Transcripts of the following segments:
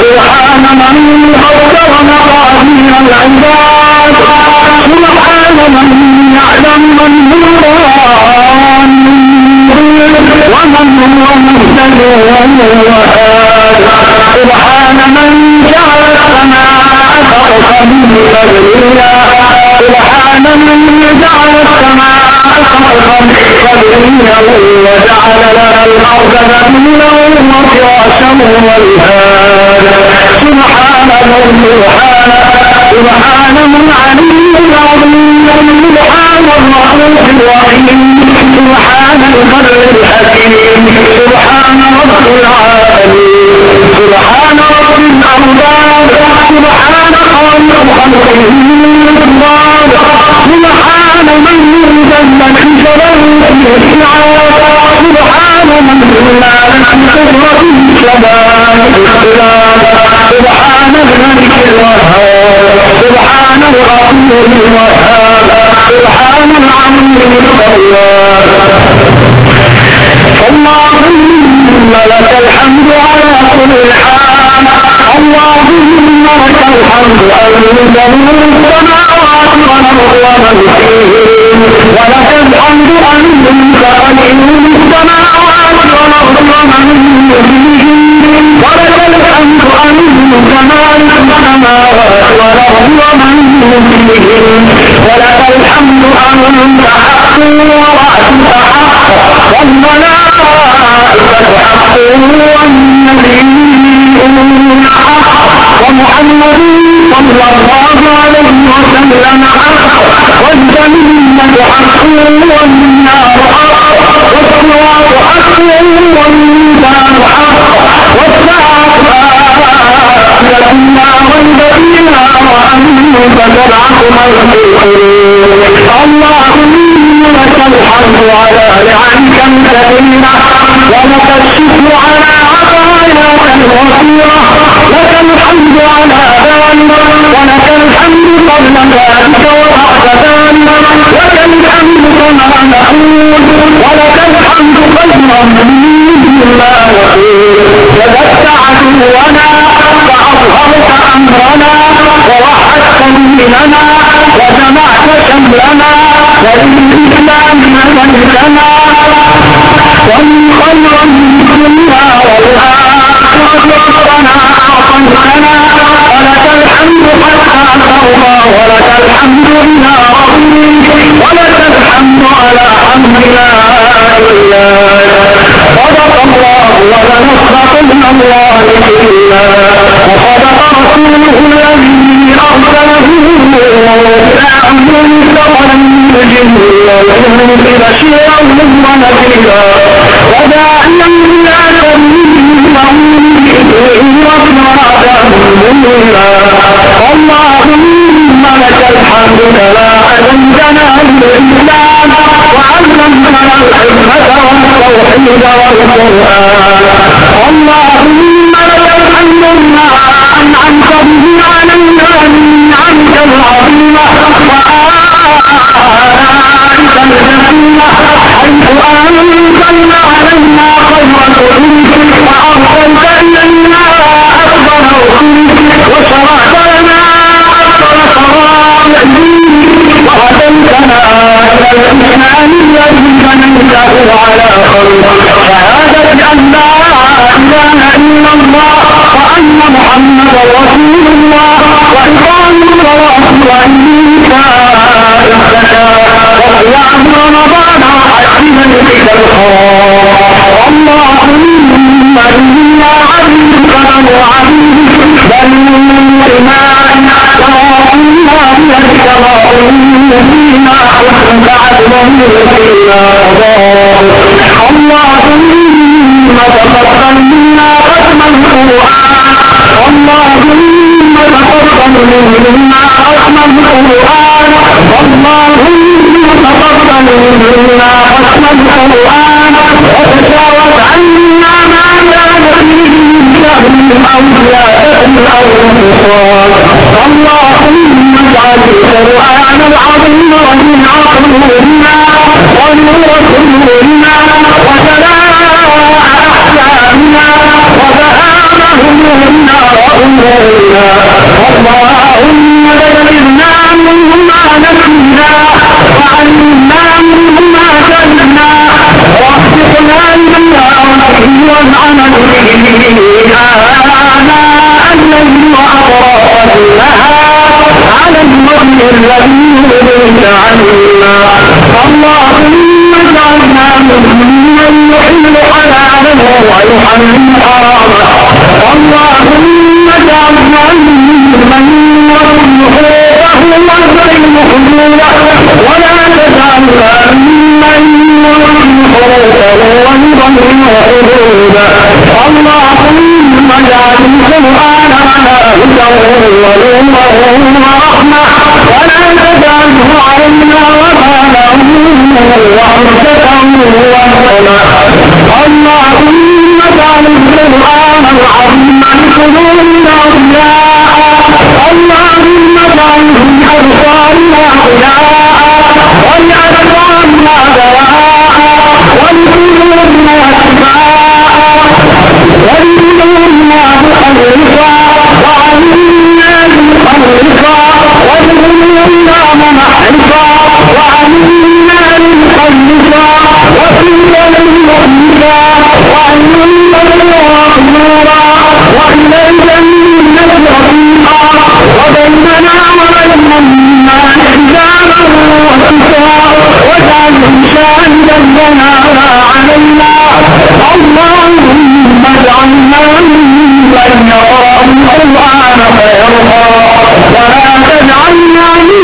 سبحان من قدر مقادير العباد سبحان من يعلم من هو ومن هو مهتد وهو هاد سبحان من جعل السماء تدريا سبحان من جعل السماء سقفا تدريا وجعل لنا الأرض ذليلا وفراشا والهاد سبحان سبحان سبحان من علي العظيم سبحان الرؤوف الرحيم سبحان البر الحكيم سبحان رب العالمين سبحان رب الأرباب سبحان خالق خلقه الأرباب سبحان من جل حجره الإسعاد سبحان من لا قدرة الشباب سبحان والجنة حق والنار حق والصراط حق والميزان حق والساعة لا ريب فيها من في القلوب اللهم لك الحمد على نعمك الكريمة ولك الشكر على عطاياك الوفيرة لك الحمد على ذلك ولك الحمد قبل ذلك الحمد كما نقول ولك الحمد خيرا مما نقول كذبت عدونا فأظهرت أمرنا ووحدت ديننا وجمعت شملنا وللإسلام ملكنا ومن خير الدنيا والآخرة ربنا أعطيتنا الحمد حتى ترضى ولك الحمد إذا رضيت ولك الحمد على حمدنا إياك صدق الله. ولنصدق من الله إلا وصدق رسوله الذي أرسله الجن والإنس بشيرا ونذيرا وداعيا إلى سبيله بإذنه وسراجا منيرا لك الحمد كما أذنتنا بالإسلام وعلمتنا الحكمة والتوحيد والقرآن اللهم لك الحمد ما أنعمت به علينا من نعمك العظيمة وآتيت الجحيم حيث أنزلنا علينا خير الأذن منا ختم القرآن اللهم تقبل منا ختم القرآن وتجاوز عنا ما كان فيه من أو زيادة أو نقصان اللهم اجعل القرآن العظيم ربيع قلوبنا ونور صدورنا وجلاء أحلامنا وذهاب والعمل به النهار على الوجه الذي يريد عنا اللهم اجعلنا ممن يحل حلاله ويحرم حرامه اللهم اجعلنا ممن يرد حقوقه ويحرم حدوده ولا تجعلنا ممن يرد حقوقه اللهم اجعل القران على هدى ونور ورحمه ولا تجعله علينا وبالا وحجه وهنا اللهم اجعل القران العظيم لقلوبنا ضياء اللهم اجعله في ابصارنا ضياء منحصا وعلمنا مخلصا وفينا مؤمنا وعلمنا نورا وإليك النبي رفيقا وبيننا وبين الناس حجابا وسترا واجعل شاهدا لنا علينا اللهم اجعلنا ممن يقرأ القرآن فيرضى ولا تجعلنا ممن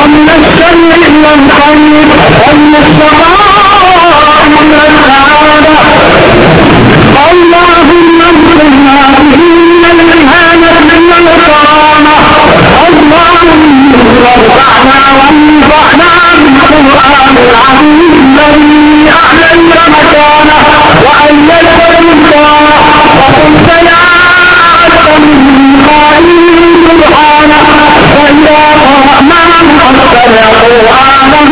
ومن الشر إلى الخير ومن الشقاء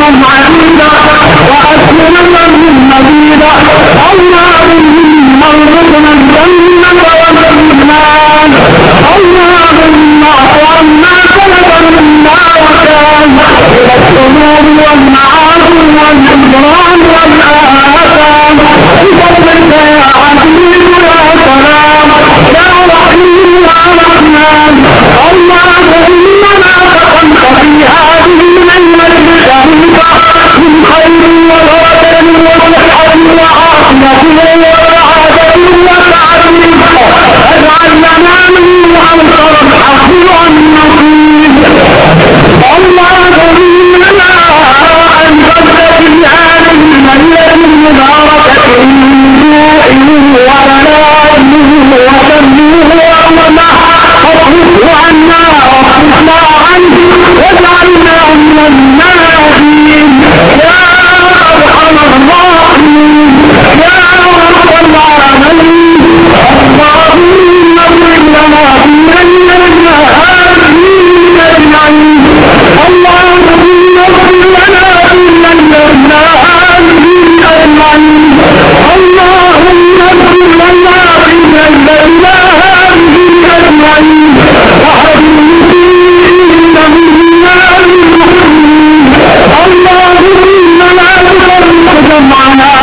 اللهم عزيزا وأسلم لهم مزيدا اللهم النار الله وما سلب النار وكان Ramana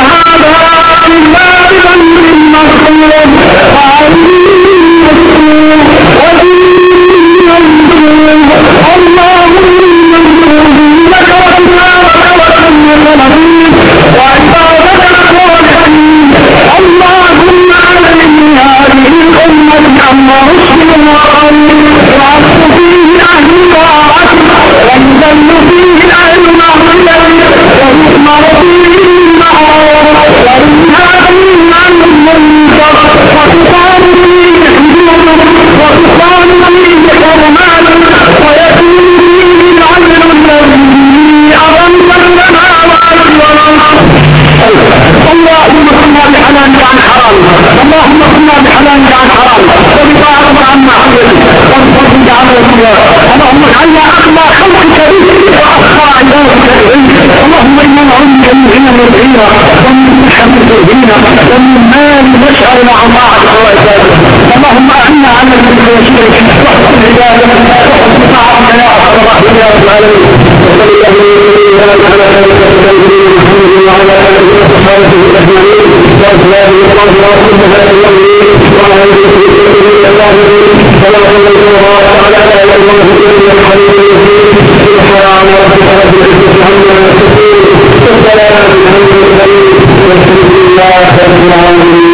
وغفرت لنا بحلالك عن حرام اللهم اغننا بحلالك عن حرام وبطاعتك عن معصيتك وبفضلك عن وسيلك اللهم اجعلنا اغنى خلقك بك واخفى عبادك إليك. اللهم إنا نعوذ بك من غنى الغنى ومن صحة الغنى ومن مال نشأ عن طاعتك وعبادك اللهم أعنا على ذكر وشكرك واحسن عبادك واحسن طاعتك يا أرحم الراحمين يا رب العالمين. وصلى الله محمد وعلى اله وصحبه اجمعين واصحاب الله